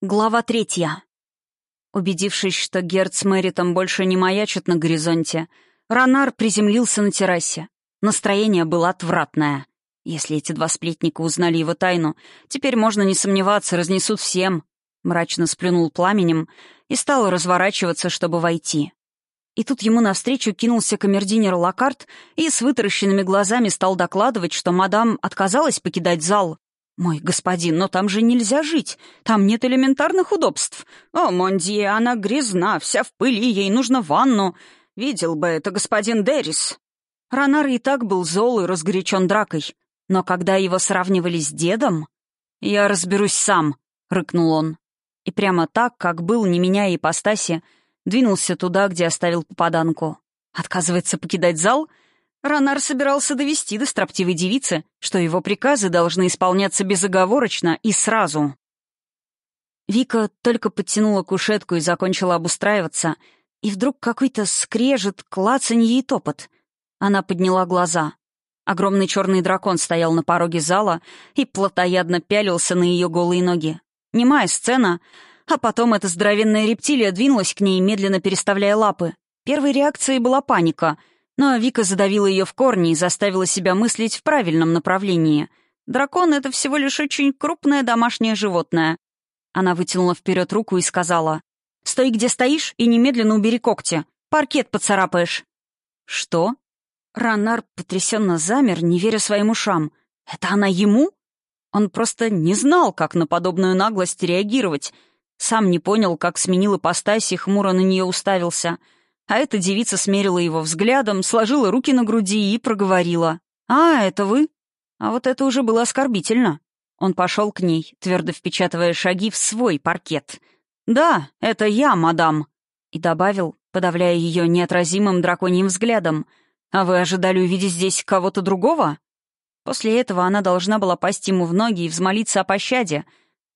Глава третья. Убедившись, что Герд с Мэритом больше не маячат на горизонте, Ронар приземлился на террасе. Настроение было отвратное. Если эти два сплетника узнали его тайну, теперь можно не сомневаться, разнесут всем. Мрачно сплюнул пламенем и стал разворачиваться, чтобы войти. И тут ему навстречу кинулся камердинер Лакарт и с вытаращенными глазами стал докладывать, что мадам отказалась покидать зал, «Мой господин, но там же нельзя жить. Там нет элементарных удобств. О, Монди, она грязна, вся в пыли, ей нужно ванну. Видел бы это господин Деррис». Ронар и так был зол и разгорячен дракой. Но когда его сравнивали с дедом... «Я разберусь сам», — рыкнул он. И прямо так, как был, не меняя ипостаси, двинулся туда, где оставил попаданку. Отказывается покидать зал — Ронар собирался довести до строптивой девицы, что его приказы должны исполняться безоговорочно и сразу. Вика только подтянула кушетку и закончила обустраиваться, и вдруг какой-то скрежет, клацанье и топот. Она подняла глаза. Огромный черный дракон стоял на пороге зала и плотоядно пялился на ее голые ноги. Немая сцена, а потом эта здоровенная рептилия двинулась к ней, медленно переставляя лапы. Первой реакцией была паника — но Вика задавила ее в корни и заставила себя мыслить в правильном направлении. Дракон — это всего лишь очень крупное домашнее животное. Она вытянула вперед руку и сказала, «Стой, где стоишь, и немедленно убери когти. Паркет поцарапаешь». «Что?» Ранар потрясенно замер, не веря своим ушам. «Это она ему?» Он просто не знал, как на подобную наглость реагировать. Сам не понял, как сменил ипостась и хмуро на нее уставился — а эта девица смерила его взглядом, сложила руки на груди и проговорила. «А, это вы?» А вот это уже было оскорбительно. Он пошел к ней, твердо впечатывая шаги в свой паркет. «Да, это я, мадам», и добавил, подавляя ее неотразимым драконьим взглядом. «А вы ожидали увидеть здесь кого-то другого?» После этого она должна была пасть ему в ноги и взмолиться о пощаде.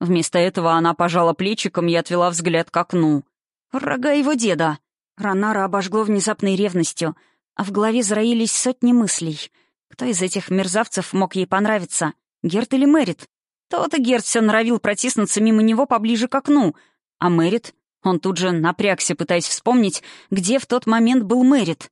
Вместо этого она пожала плечиком и отвела взгляд к окну. «Рога его деда!» Ронара обожгло внезапной ревностью, а в голове зароились сотни мыслей. Кто из этих мерзавцев мог ей понравиться? Герт или Мэрит? То-то Герт все норовил протиснуться мимо него поближе к окну. А Мэрит? Он тут же напрягся, пытаясь вспомнить, где в тот момент был Мэрит.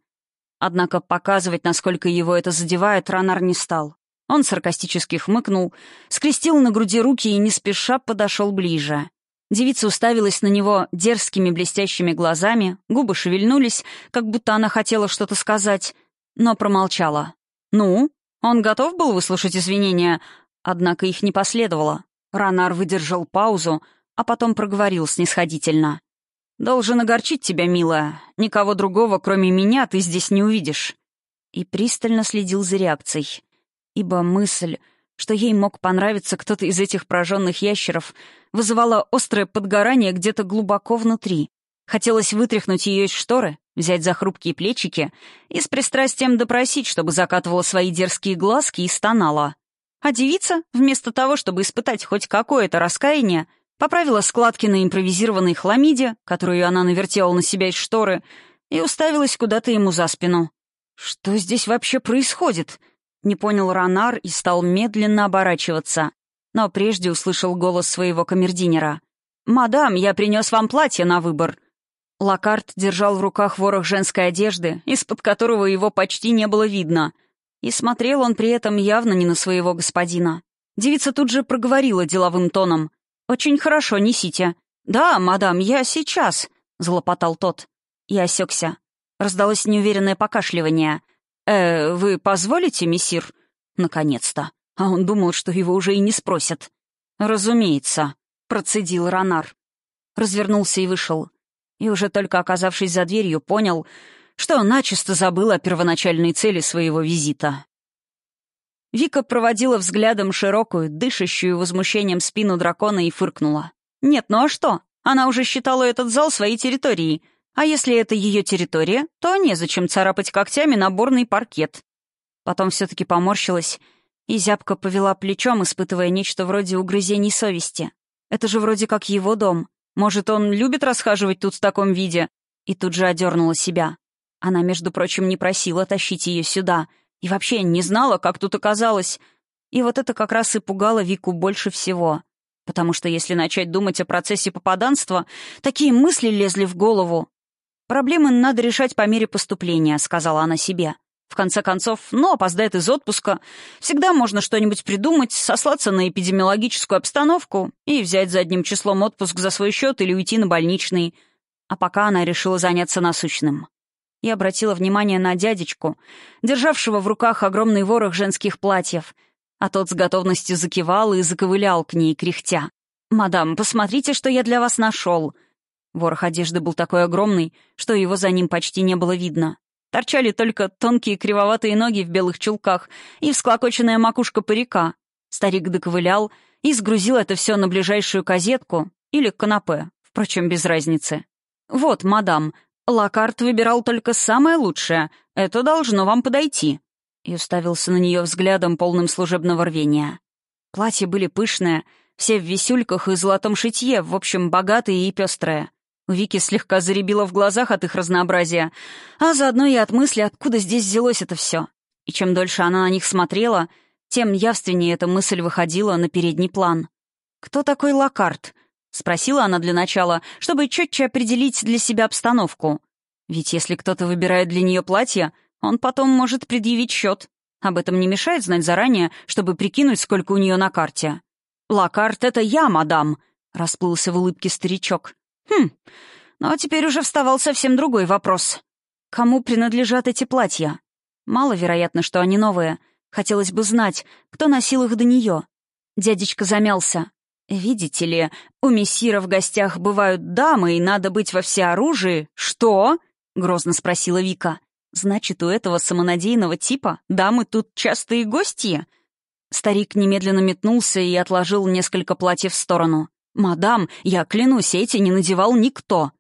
Однако показывать, насколько его это задевает, Ронар не стал. Он саркастически хмыкнул, скрестил на груди руки и не спеша подошел ближе. Девица уставилась на него дерзкими блестящими глазами, губы шевельнулись, как будто она хотела что-то сказать, но промолчала. «Ну?» Он готов был выслушать извинения, однако их не последовало. Ранар выдержал паузу, а потом проговорил снисходительно. «Должен огорчить тебя, милая. Никого другого, кроме меня, ты здесь не увидишь». И пристально следил за реакцией. Ибо мысль, что ей мог понравиться кто-то из этих прожженных ящеров, вызывала острое подгорание где-то глубоко внутри. Хотелось вытряхнуть ее из шторы, взять за хрупкие плечики и с пристрастием допросить, чтобы закатывала свои дерзкие глазки и стонала. А девица, вместо того, чтобы испытать хоть какое-то раскаяние, поправила складки на импровизированной хламиде, которую она навертела на себя из шторы, и уставилась куда-то ему за спину. «Что здесь вообще происходит?» Не понял Ронар и стал медленно оборачиваться. Но прежде услышал голос своего камердинера. «Мадам, я принес вам платье на выбор». Лакарт держал в руках ворох женской одежды, из-под которого его почти не было видно. И смотрел он при этом явно не на своего господина. Девица тут же проговорила деловым тоном. «Очень хорошо, несите». «Да, мадам, я сейчас», — злопотал тот. И осекся. Раздалось неуверенное покашливание — «Э, вы позволите, мессир?» «Наконец-то. А он думал, что его уже и не спросят». «Разумеется», — процедил Ронар. Развернулся и вышел. И уже только оказавшись за дверью, понял, что начисто забыл о первоначальной цели своего визита. Вика проводила взглядом широкую, дышащую возмущением спину дракона и фыркнула. «Нет, ну а что? Она уже считала этот зал своей территорией. А если это ее территория, то незачем царапать когтями наборный паркет. Потом все-таки поморщилась и зябко повела плечом, испытывая нечто вроде угрызений совести. Это же вроде как его дом. Может, он любит расхаживать тут в таком виде? И тут же одернула себя. Она, между прочим, не просила тащить ее сюда. И вообще не знала, как тут оказалось. И вот это как раз и пугало Вику больше всего. Потому что если начать думать о процессе попаданства, такие мысли лезли в голову. «Проблемы надо решать по мере поступления», — сказала она себе. В конце концов, ну, опоздает из отпуска. Всегда можно что-нибудь придумать, сослаться на эпидемиологическую обстановку и взять задним числом отпуск за свой счет или уйти на больничный. А пока она решила заняться насущным. Я обратила внимание на дядечку, державшего в руках огромный ворох женских платьев, а тот с готовностью закивал и заковылял к ней, кряхтя. «Мадам, посмотрите, что я для вас нашел!» Ворох одежды был такой огромный, что его за ним почти не было видно. Торчали только тонкие кривоватые ноги в белых чулках и всклокоченная макушка парика. Старик доковылял и сгрузил это все на ближайшую казетку или канапе, впрочем, без разницы. «Вот, мадам, Лакарт выбирал только самое лучшее. Это должно вам подойти». И уставился на нее взглядом, полным служебного рвения. Платья были пышные, все в висюльках и золотом шитье, в общем, богатые и пестрые. У Вики слегка заребило в глазах от их разнообразия, а заодно и от мысли, откуда здесь взялось это все. И чем дольше она на них смотрела, тем явственнее эта мысль выходила на передний план. «Кто такой Лакарт?» — спросила она для начала, чтобы четче определить для себя обстановку. Ведь если кто-то выбирает для нее платье, он потом может предъявить счет. Об этом не мешает знать заранее, чтобы прикинуть, сколько у нее на карте. «Лакарт — это я, мадам», — расплылся в улыбке старичок. Хм, ну а теперь уже вставал совсем другой вопрос. Кому принадлежат эти платья? Маловероятно, что они новые. Хотелось бы знать, кто носил их до нее. Дядечка замялся. «Видите ли, у мессира в гостях бывают дамы, и надо быть во всеоружии». «Что?» — грозно спросила Вика. «Значит, у этого самонадеянного типа дамы тут частые гости?» Старик немедленно метнулся и отложил несколько платьев в сторону. «Мадам, я клянусь, эти не надевал никто».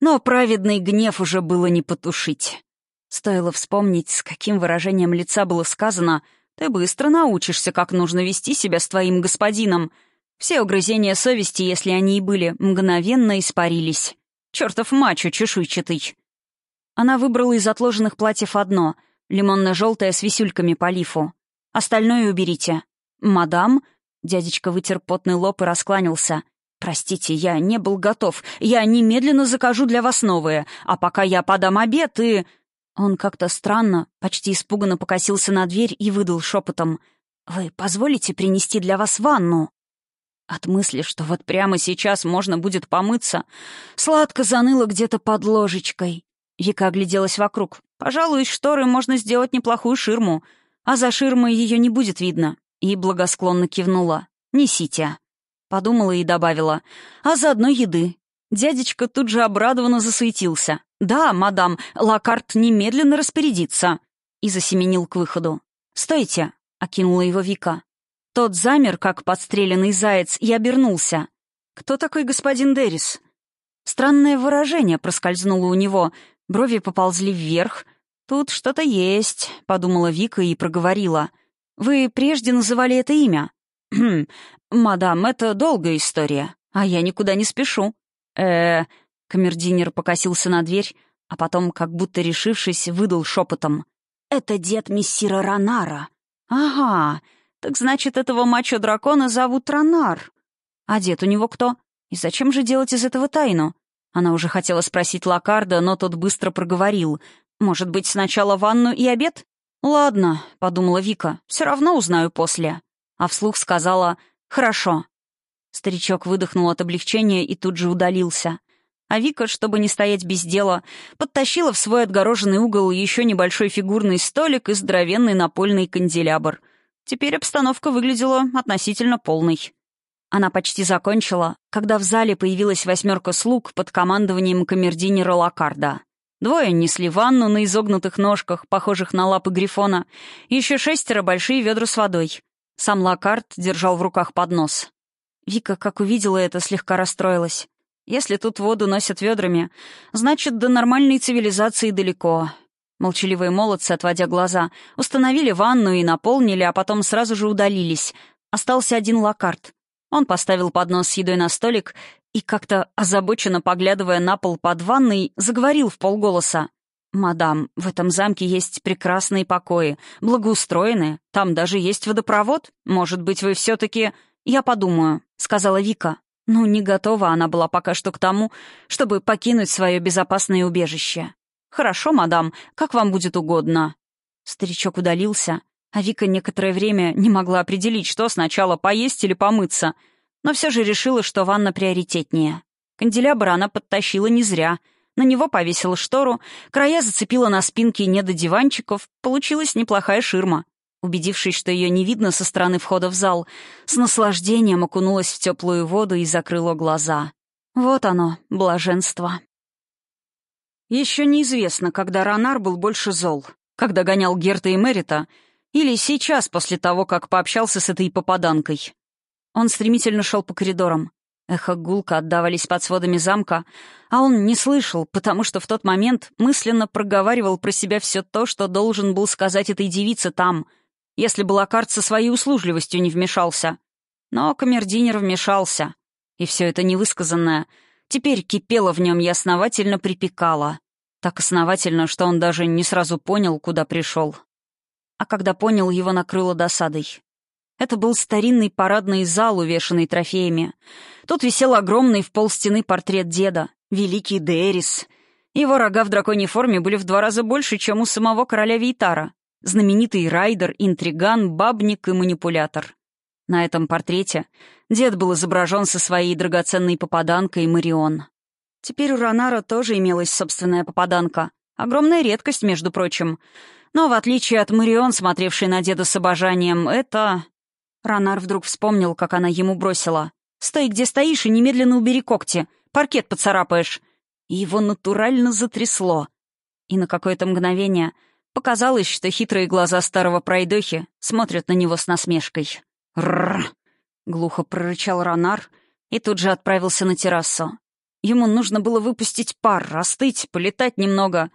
Но праведный гнев уже было не потушить. Стоило вспомнить, с каким выражением лица было сказано «Ты быстро научишься, как нужно вести себя с твоим господином». Все угрызения совести, если они и были, мгновенно испарились. Чертов мачо чешуйчатый. Она выбрала из отложенных платьев одно — лимонно-желтое с висюльками по лифу. Остальное уберите. «Мадам?» — дядечка вытер потный лоб и раскланялся. «Простите, я не был готов. Я немедленно закажу для вас новые. А пока я подам обед и...» Он как-то странно, почти испуганно покосился на дверь и выдал шепотом. «Вы позволите принести для вас ванну?» От мысли, что вот прямо сейчас можно будет помыться, сладко заныло где-то под ложечкой. Вика огляделась вокруг. «Пожалуй, шторы можно сделать неплохую ширму, а за ширмой ее не будет видно». И благосклонно кивнула. «Несите». Подумала и добавила. «А заодно еды». Дядечка тут же обрадованно засуетился. «Да, мадам, Лакарт немедленно распорядится». И засеменил к выходу. «Стойте», — окинула его Вика. Тот замер, как подстреленный заяц, и обернулся. «Кто такой господин Деррис?» Странное выражение проскользнуло у него, брови поползли вверх. «Тут что-то есть», — подумала Вика и проговорила. «Вы прежде называли это имя?» «Хм, «Мадам, это долгая история, а я никуда не спешу». э Камердинер покосился на дверь, а потом, как будто решившись, выдал шепотом. «Это дед мессира Ранара». «Ага, так значит, этого мачо-дракона зовут Ранар. А дед у него кто? И зачем же делать из этого тайну?» Она уже хотела спросить Лакарда, но тот быстро проговорил. «Может быть, сначала ванну и обед?» «Ладно», — подумала Вика, — «все равно узнаю после». А вслух сказала «Хорошо». Старичок выдохнул от облегчения и тут же удалился. А Вика, чтобы не стоять без дела, подтащила в свой отгороженный угол еще небольшой фигурный столик и здоровенный напольный канделябр. Теперь обстановка выглядела относительно полной. Она почти закончила, когда в зале появилась восьмерка слуг под командованием камердинера Лакарда. Двое несли ванну на изогнутых ножках, похожих на лапы грифона, еще шестеро большие ведра с водой. Сам Лакарт держал в руках поднос. Вика, как увидела это, слегка расстроилась. Если тут воду носят ведрами, значит, до нормальной цивилизации далеко. Молчаливые молодцы, отводя глаза, установили ванну и наполнили, а потом сразу же удалились. Остался один лакарт. Он поставил поднос с едой на столик и, как-то озабоченно поглядывая на пол под ванной, заговорил в полголоса. «Мадам, в этом замке есть прекрасные покои, благоустроенные. Там даже есть водопровод. Может быть, вы все-таки...» «Я подумаю», — сказала Вика. Ну, не готова она была пока что к тому, чтобы покинуть свое безопасное убежище. «Хорошо, мадам, как вам будет угодно». Старичок удалился, а Вика некоторое время не могла определить, что сначала поесть или помыться, но все же решила, что ванна приоритетнее. Канделябр она подтащила не зря. На него повесила штору, края зацепила на спинке не до диванчиков, получилась неплохая ширма. Убедившись, что ее не видно со стороны входа в зал, с наслаждением окунулась в теплую воду и закрыла глаза. Вот оно, блаженство. Еще неизвестно, когда Ронар был больше зол. Когда гонял Герта и Мерита, или сейчас, после того, как пообщался с этой попаданкой. Он стремительно шел по коридорам. Эхо гулко отдавались под сводами замка, а он не слышал, потому что в тот момент мысленно проговаривал про себя все то, что должен был сказать этой девице там — если бы Лакарт со своей услужливостью не вмешался. Но камердинер вмешался, и все это невысказанное теперь кипело в нем и основательно припекало. Так основательно, что он даже не сразу понял, куда пришел. А когда понял, его накрыло досадой. Это был старинный парадный зал, увешанный трофеями. Тут висел огромный в пол стены портрет деда, великий Дерис. Его рога в драконьей форме были в два раза больше, чем у самого короля Вейтара знаменитый райдер, интриган, бабник и манипулятор. На этом портрете дед был изображен со своей драгоценной попаданкой Марион. Теперь у Ронара тоже имелась собственная попаданка. Огромная редкость, между прочим. Но в отличие от Марион, смотревшей на деда с обожанием, это... Ронар вдруг вспомнил, как она ему бросила. «Стой, где стоишь, и немедленно убери когти. Паркет поцарапаешь». И его натурально затрясло. И на какое-то мгновение Показалось, что хитрые глаза старого пройдохи смотрят на него с насмешкой. «Рррр!» — глухо прорычал Ронар и тут же отправился на террасу. Ему нужно было выпустить пар, остыть, полетать немного.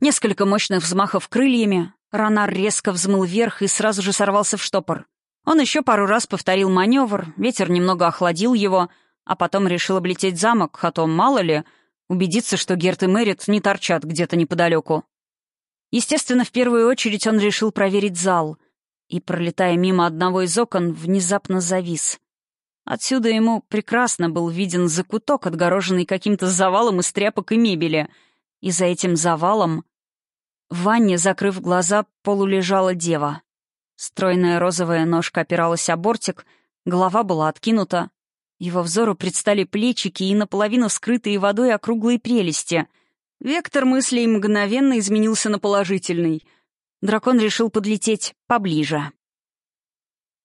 Несколько мощных взмахов крыльями. Ронар резко взмыл вверх и сразу же сорвался в штопор. Он еще пару раз повторил маневр, ветер немного охладил его, а потом решил облететь замок, а то, мало ли, убедиться, что Герт и Мэрит не торчат где-то неподалеку. Естественно, в первую очередь он решил проверить зал и, пролетая мимо одного из окон, внезапно завис. Отсюда ему прекрасно был виден закуток, отгороженный каким-то завалом из тряпок и мебели. И за этим завалом в ванне, закрыв глаза, полулежала дева. Стройная розовая ножка опиралась о бортик, голова была откинута. Его взору предстали плечики и наполовину скрытые водой округлые прелести — Вектор мыслей мгновенно изменился на положительный. Дракон решил подлететь поближе.